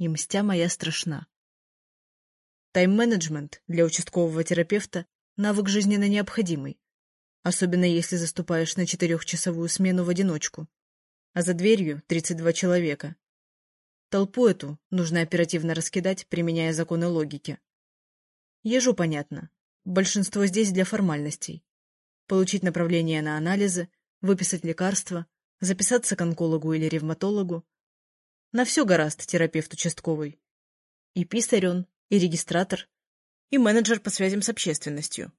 и мстя моя страшна. Тайм-менеджмент для участкового терапевта — навык жизненно необходимый, особенно если заступаешь на четырехчасовую смену в одиночку, а за дверью 32 человека. Толпу эту нужно оперативно раскидать, применяя законы логики. Ежу понятно. Большинство здесь для формальностей. Получить направление на анализы, выписать лекарства, записаться к онкологу или ревматологу. На все гораст терапевт участковый. И писарь он, и регистратор, и менеджер по связям с общественностью.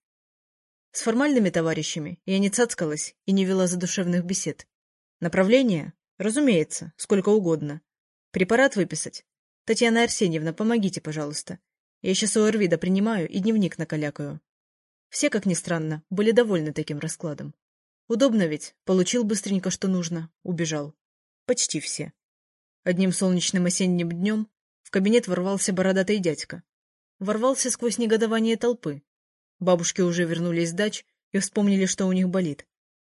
С формальными товарищами я не цацкалась и не вела задушевных бесед. Направление? Разумеется, сколько угодно. Препарат выписать? Татьяна Арсеньевна, помогите, пожалуйста. Я сейчас ОРВИ принимаю и дневник накалякаю. Все, как ни странно, были довольны таким раскладом. Удобно ведь, получил быстренько, что нужно, убежал. Почти все. Одним солнечным осенним днем в кабинет ворвался бородатый дядька. Ворвался сквозь негодование толпы. Бабушки уже вернулись с дач и вспомнили, что у них болит.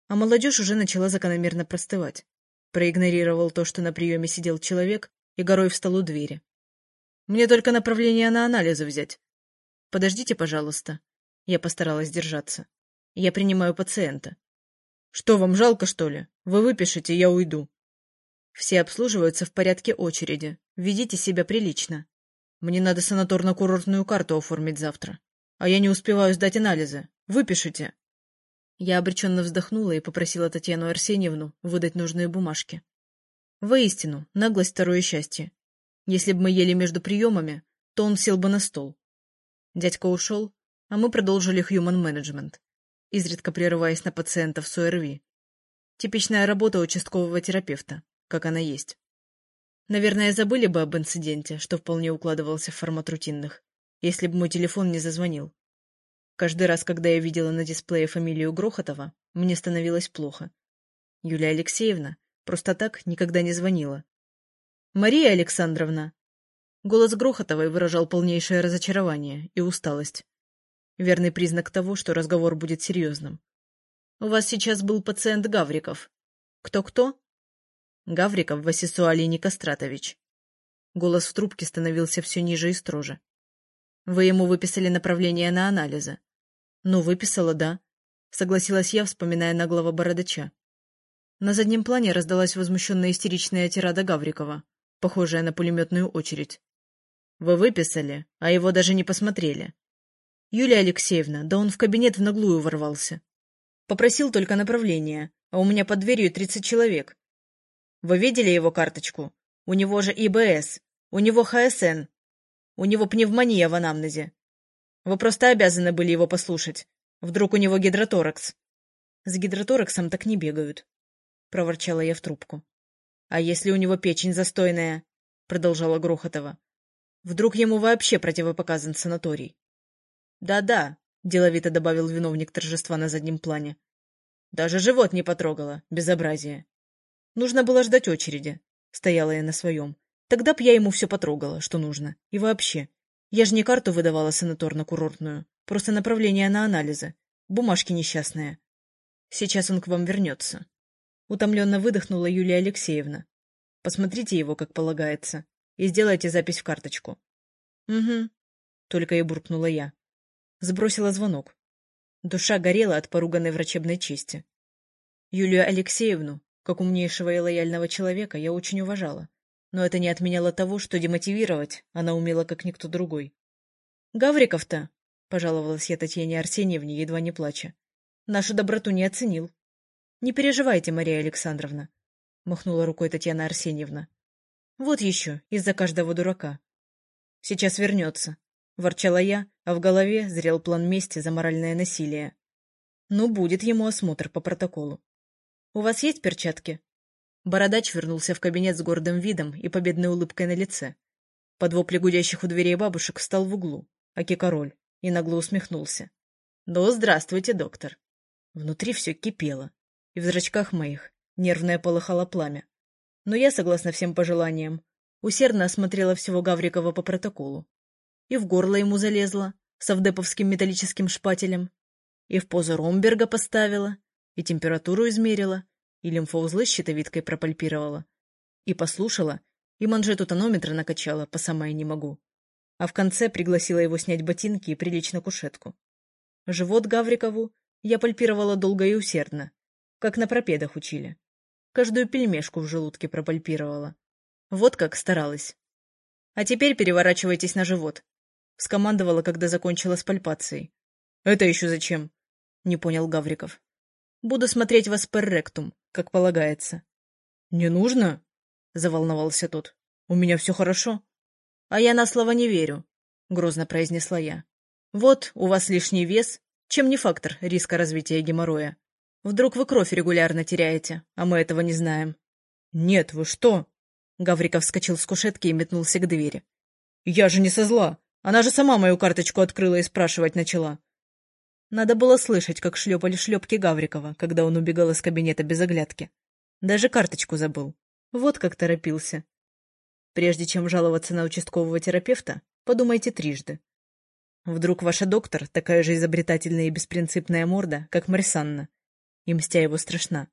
А молодежь уже начала закономерно простывать. Проигнорировал то, что на приеме сидел человек, и горой встал у двери. «Мне только направление на анализы взять. Подождите, пожалуйста». Я постаралась держаться. «Я принимаю пациента». «Что, вам жалко, что ли? Вы выпишите, я уйду». Все обслуживаются в порядке очереди. Ведите себя прилично. Мне надо санаторно-курортную карту оформить завтра. А я не успеваю сдать анализы. Выпишите. Я обреченно вздохнула и попросила Татьяну Арсеньевну выдать нужные бумажки. Воистину, наглость второе счастье. Если бы мы ели между приемами, то он сел бы на стол. Дядька ушел, а мы продолжили human management, изредка прерываясь на пациентов с ОРВИ. Типичная работа участкового терапевта как она есть. Наверное, забыли бы об инциденте, что вполне укладывался в формат рутинных, если бы мой телефон не зазвонил. Каждый раз, когда я видела на дисплее фамилию Грохотова, мне становилось плохо. Юлия Алексеевна просто так никогда не звонила. «Мария Александровна!» Голос Грохотовой выражал полнейшее разочарование и усталость. Верный признак того, что разговор будет серьезным. «У вас сейчас был пациент Гавриков. Кто-кто?» Гавриков Васисуалий Никостратович. Голос в трубке становился все ниже и строже. Вы ему выписали направление на анализы. Ну, выписала, да. Согласилась я, вспоминая наглого бородача. На заднем плане раздалась возмущенная истеричная тирада Гаврикова, похожая на пулеметную очередь. Вы выписали, а его даже не посмотрели. Юлия Алексеевна, да он в кабинет в наглую ворвался. Попросил только направление, а у меня под дверью тридцать человек. Вы видели его карточку? У него же ИБС, у него ХСН, у него пневмония в анамнезе. Вы просто обязаны были его послушать. Вдруг у него гидроторакс. С гидротораксом так не бегают, — проворчала я в трубку. А если у него печень застойная? — продолжала Грохотова. Вдруг ему вообще противопоказан санаторий? Да — деловито добавил виновник торжества на заднем плане. Даже живот не потрогала, безобразие. Нужно было ждать очереди. Стояла я на своем. Тогда б я ему все потрогала, что нужно. И вообще. Я же не карту выдавала санаторно-курортную. Просто направление на анализы. Бумажки несчастные. Сейчас он к вам вернется. Утомленно выдохнула Юлия Алексеевна. Посмотрите его, как полагается, и сделайте запись в карточку. — Угу. Только и буркнула я. Сбросила звонок. Душа горела от поруганной врачебной чести. Юлию Алексеевну как умнейшего и лояльного человека я очень уважала, но это не отменяло того, что демотивировать она умела как никто другой. «Гавриков-то!» — пожаловалась я Татьяне Арсеньевне, едва не плача. «Нашу доброту не оценил». «Не переживайте, Мария Александровна», — махнула рукой Татьяна Арсеньевна. «Вот еще, из-за каждого дурака». «Сейчас вернется», — ворчала я, а в голове зрел план мести за моральное насилие. «Ну, будет ему осмотр по протоколу». «У вас есть перчатки?» Бородач вернулся в кабинет с гордым видом и победной улыбкой на лице. Под вопли гудящих у дверей бабушек встал в углу, аки король, и нагло усмехнулся. «Ну, здравствуйте, доктор!» Внутри все кипело, и в зрачках моих нервное полыхало пламя. Но я, согласно всем пожеланиям, усердно осмотрела всего Гаврикова по протоколу. И в горло ему залезла, совдеповским металлическим шпателем, и в позу Ромберга поставила, и температуру измерила, и лимфоузлы щитовидкой пропальпировала, и послушала, и манжету тонометра накачала, по самое не могу. А в конце пригласила его снять ботинки и прилечь на кушетку. Живот Гаврикову я пальпировала долго и усердно, как на пропедах учили. Каждую пельмешку в желудке пропальпировала. Вот как старалась. А теперь переворачивайтесь на живот. Скомандовала, когда закончила с пальпацией. Это еще зачем? Не понял Гавриков. Буду смотреть вас rectum, как полагается. Не нужно? Заволновался тот. У меня все хорошо. А я на слово не верю, грозно произнесла я. Вот, у вас лишний вес, чем не фактор риска развития геморроя. Вдруг вы кровь регулярно теряете, а мы этого не знаем. Нет, вы что? Гавриков вскочил с кушетки и метнулся к двери. Я же не со зла. Она же сама мою карточку открыла и спрашивать начала. Надо было слышать, как шлепали шлепки Гаврикова, когда он убегал из кабинета без оглядки. Даже карточку забыл. Вот как торопился. Прежде чем жаловаться на участкового терапевта, подумайте трижды. Вдруг ваша доктор такая же изобретательная и беспринципная морда, как Марисанна, и мстя его страшна.